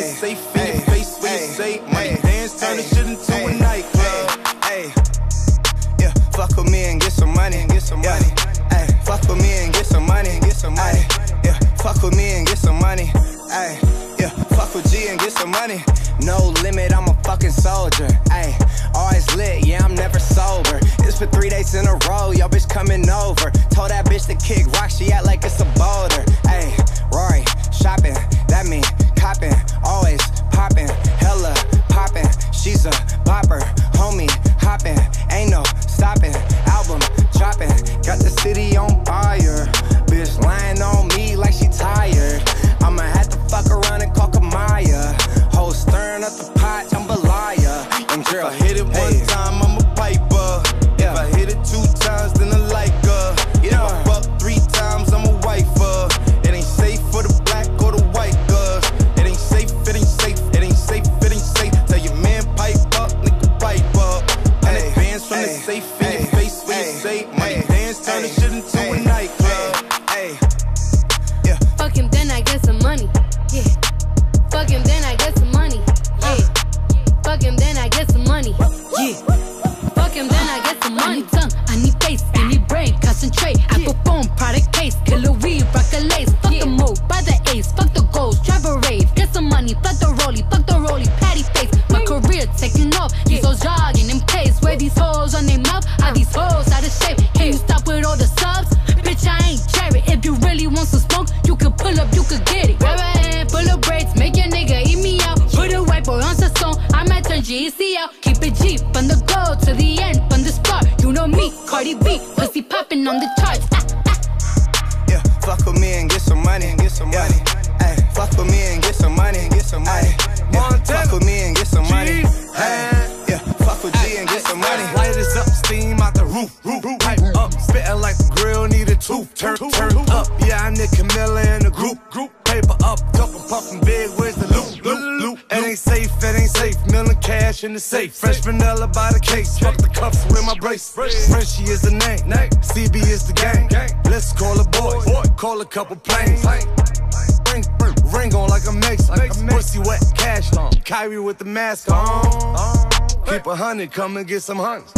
kinda safe in your face when you say money ay, turn this shit into a nightclub. Yeah, fuck with me and get some money, and get some yeah. money. Fuck with me and get some money, get some money. Yeah, fuck with me and get some money. Hey, yeah, fuck with G and get some money. No limit, I'm a fucking soldier. Hey, always lit, yeah, I'm never sober. It's for three days in a row, y'all bitch coming over. Told that bitch to kick rock, she act like it's a boulder. Hey, Rory, shopping, that mean city on fire. Bitch lying on me like she tired. I'ma have to fuck around and call Kamaiyah. Whole stirring up the pot, I'm a liar. And girl, If I hit it one time, I'm a piper. Yeah. If I hit it two times, then I like her. If I fuck three times, I'm a wifer. It ain't safe for the black or the white girls. It ain't safe, it ain't safe, it ain't safe, it ain't safe. Tell your man pipe up, nigga pipe up. And Hey, it bands from the safe Cardi B, pussy popping on the charts. Ah, ah. yeah, fuck with me and get some money. Get some money. Hey, fuck with me and get some money. Get some money. Yeah, fuck with me and get some money. Hey, yeah, fuck with G and get some money. Light is up, steam out the roof, roof, roof. Pipe up, spitting like the grill need a tooth. Turn, turn up, yeah, I need Camilla in the group, group. Paper up, couple puffin' big, where's the loot, loot, loot? It ain't safe, it ain't safe. Cash in the safe. Fresh vanilla by the case. Fuck the cuffs with my brace. Frenchie is the name, CB is the gang. Let's call a boy, call a couple planes. Ring, ring on like a Mason. Pussy wet, cash on. Kyrie with the mask on. Keep a hundred, come and get some hunts.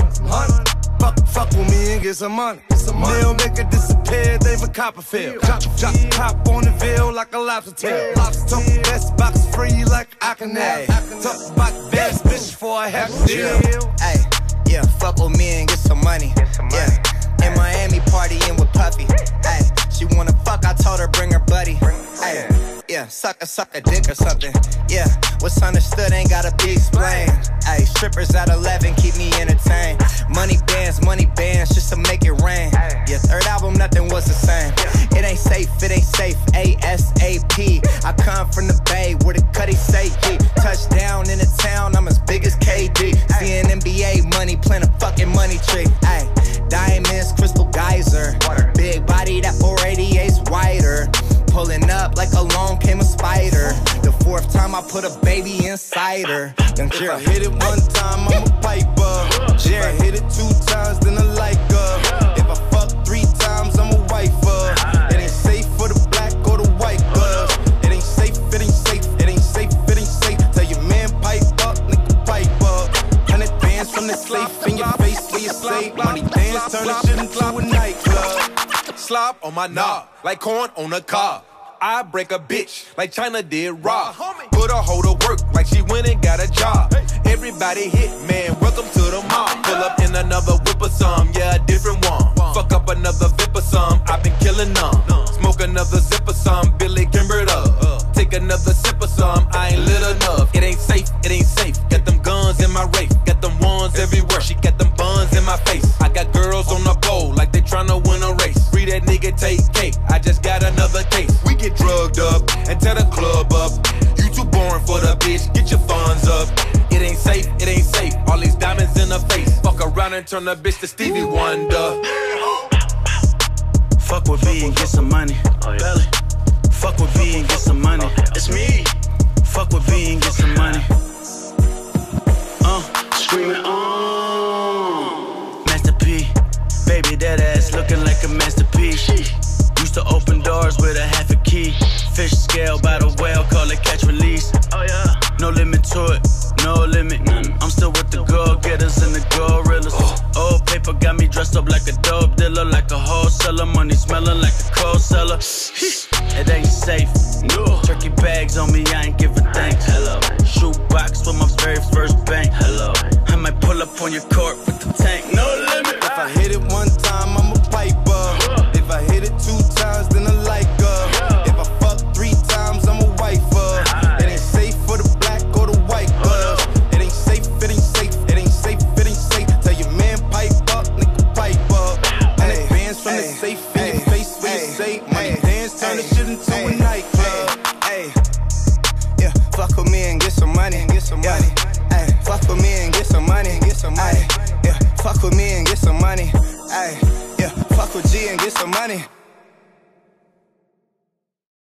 Fuck, fuck with me and get some money. Meal make it disappear, David Copperfield. Chop, chop, pop on the veil like a lobster tail. Talk best box free like I can have. Talk about best bitch for a half deal. Hey, yeah, fuck with me and get some money. Yeah, in Miami partying with Puffy. Hey, she wanna fuck, I told her bring her buddy. Hey, yeah, suck a suck a dick or something. Yeah, what's understood ain't gotta be explained. Hey, strippers at 11 keep me money tree. Ay, diamonds, crystal geyser. Big body, that 488's wider. Pulling up like along came a spider. The fourth time I put a baby inside her. Young If I hit it one time, I'm a piper. If I hit it two times, then I like her. Turn this shit into a nightclub. Slop on my knob, like corn on a cob. I break a bitch like Chyna did Rob. Put her hoe to work like she went and got a job. Everybody hit, man, welcome to the mob. Pull up in another whip or some, yeah, a different one. Fuck up another vip or some, I've been killing them. Smoke another zip or some, Billy Kimbered up. Take another sip or some, I ain't lit enough. It ain't safe, it ain't safe. Got them guns in my race, got them ones everywhere. She got them buns in my face. Drugged up and tear the club up. You too boring for the bitch, get your funds up. It ain't safe, it ain't safe. All these diamonds in her face. Fuck around and turn the bitch to Stevie Wonder. Fuck with V and get some money. Oh, Belly. Fuck with V and get some money. Fish scale by the whale, call it catch release. Oh yeah. No limit to it, no limit. I'm still with the go getters and the gorillas. Oh. Old paper got me dressed up like a dope dealer, like a wholesaler. Money smelling like a cold cellar. It ain't safe. No. Turkey bags on me, I ain't giving thanks. Hello. Shoe box with my very first bank. Hello. I might pull up on your court with the tank. Money.